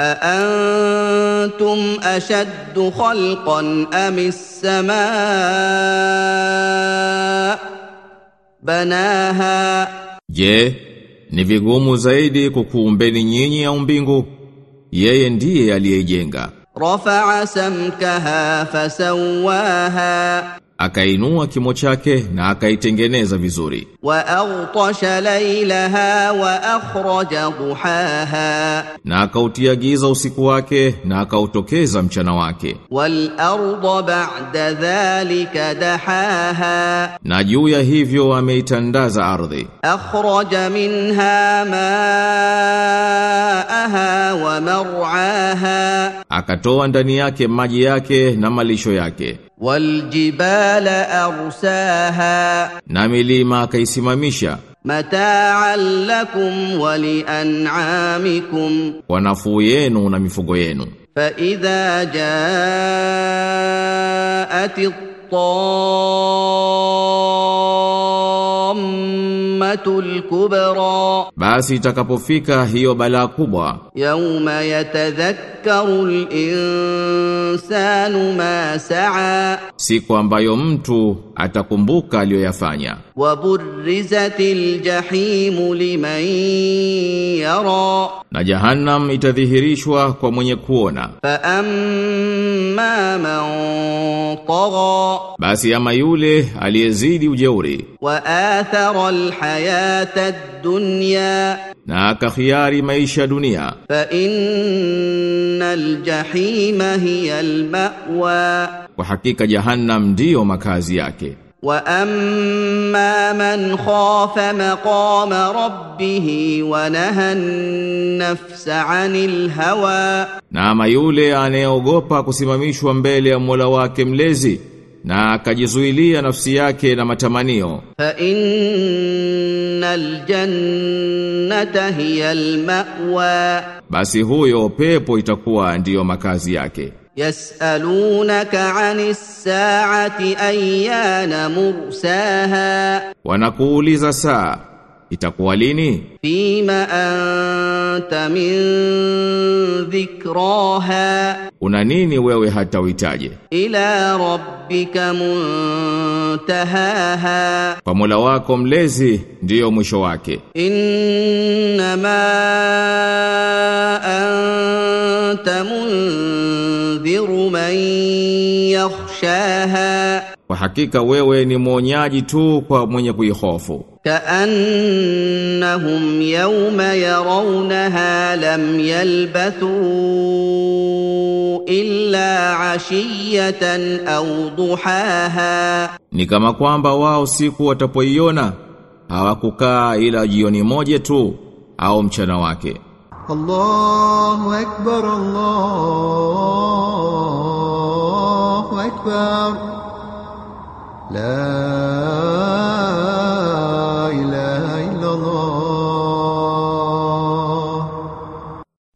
أأنتم أشد خلقا أم السماء بناها Je, ni vigumu zaidi kukuumbeni nyinyi au mbingu? Yeye ndiye aliyeijenga. رفع سمكها فسواها akainua kimo chake na akaitengeneza vizuri. wa aghtasha laylaha wa akhraja duhaha, na akautia giza usiku wake na akautokeza mchana wake. wal arda ba'da dhalika dahaha, na juu ya hivyo ameitandaza ardhi. akhraja minha ma'aha wa mar'aha, akatoa ndani yake maji yake na malisho yake waljibala arsaha, na milima akaisimamisha. Mataan lakum wa lian'amikum, kwa nafuu yenu na mifugo yenu. Fa idha jaati at alqiyamatul kubra. Basi itakapofika hiyo balaa kubwa. Yauma yatadhakkaru alinsanu ma saa. Siku ambayo mtu atakumbuka aliyoyafanya. Wa burrizatil jahimu liman yara. Na jahannam itadhihirishwa kwa mwenye kuona. Fa amma man طغى basi ama yule aliyezidi ujeuri وآثر الحياة الدنيا na akakhiari maisha dunia فإن الجحيم هي المأوى kwa hakika jahannam ndiyo makazi yake وأما من خاف مقام ربه ونهى النفس عن الهوى na ama yule anayeogopa kusimamishwa mbele ya Mola wake mlezi na akajizuilia nafsi yake na matamanio فإن الجنة هي المأوى basi huyo pepo itakuwa ndiyo makazi yake Yasalunaka ani saati ayyana mursaha, wanakuuliza saa itakuwa lini? Fima anta min dhikraha, una nini wewe hata uhitaje? Ila rabbika muntahaha, kwa Mola wako mlezi ndiyo mwisho wake. Innama hakika wewe ni mwonyaji tu kwa mwenye kuihofu. Kaannahum yawma yarawnaha lam yalbathu illa ashiyatan aw duhaha, ni kama kwamba wao siku watapoiona hawakukaa ila jioni moja tu au mchana wake. Allahu akbar, Allahu akbar la ilaha illa Allah.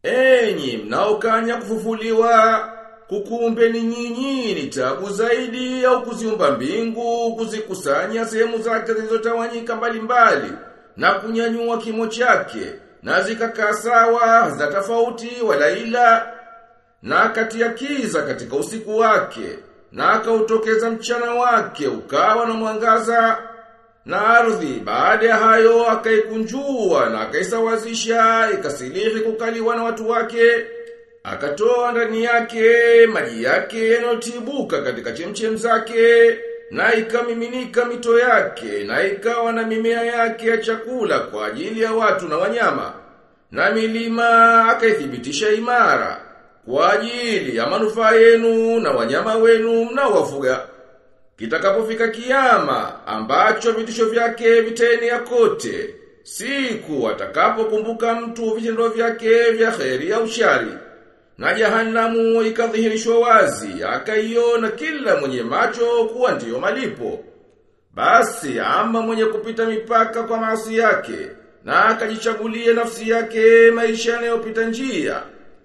Enyi mnaokanya kufufuliwa kukumbeni nyinyi ni tabu zaidi ya kuziumba mbingu kuzikusanya sehemu zake zilizotawanyika mbalimbali na kunyanyua kimo chake na zikakaa sawa za tofauti wala ila na kati ya kiza katika usiku wake na akautokeza mchana wake ukawa na mwangaza na ardhi. Baada ya hayo akaikunjua na akaisawazisha ikasilihi kukaliwa na watu wake. Akatoa ndani yake maji yake yanayotibuka katika chemchem zake na ikamiminika mito yake na ikawa na mimea yake ya chakula kwa ajili ya watu na wanyama. Na milima akaithibitisha imara kwa ajili ya manufaa yenu na wanyama wenu mnaowafuga Kitakapofika kiyama ambacho vitisho vyake vitaenea kote, siku atakapokumbuka mtu vitendo vyake vya kheri ya ushari Na jahanamu ikadhihirishwa wazi, akaiona kila mwenye macho kuwa ndiyo malipo. Basi ama mwenye kupita mipaka kwa maasi yake, na akajichagulie nafsi yake maisha yanayopita njia,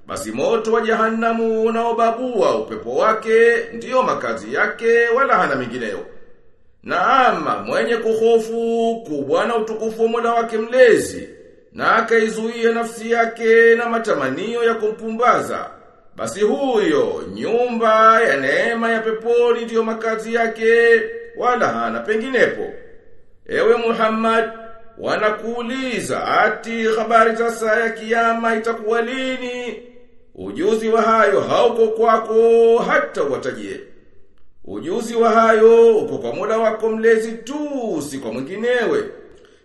basi moto wa jahannamu unaobabua upepo wake ndiyo makazi yake wala hana mingineyo. Na ama mwenye kuhofu kubwa na utukufu wa Mola wake mlezi na akaizuia nafsi yake na matamanio ya kumpumbaza, basi huyo nyumba ya neema ya peponi ndiyo makazi yake, wala hana penginepo. Ewe Muhammad, wanakuuliza ati habari za saa ya kiyama itakuwa lini? Ujuzi wa hayo hauko kwako hata watajie. Ujuzi wa hayo uko kwa Mola wako mlezi tu, si kwa mwinginewe.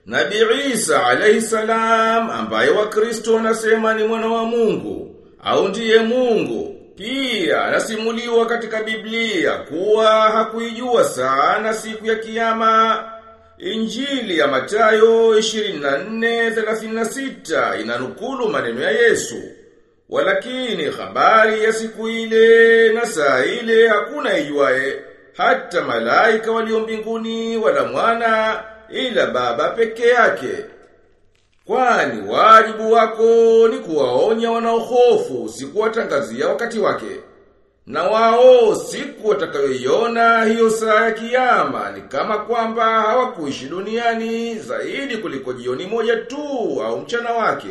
nabi Isa alayhi salam ambaye Wakristo wanasema ni mwana wa Mungu au ndiye Mungu pia anasimuliwa katika Biblia kuwa hakuijua sana siku ya kiyama. Injili ya Mathayo 24:36 inanukulu maneno ya Yesu. Walakini habari ya siku ile na saa ile hakuna ijuae hata malaika walio mbinguni wala mwana ila baba peke yake. Kwani wajibu wako ni kuwaonya wanaohofu siku watangazia wakati wake. Na wao siku watakayoiona hiyo saa ya kiyama ni kama kwamba hawakuishi duniani zaidi kuliko jioni moja tu au mchana wake.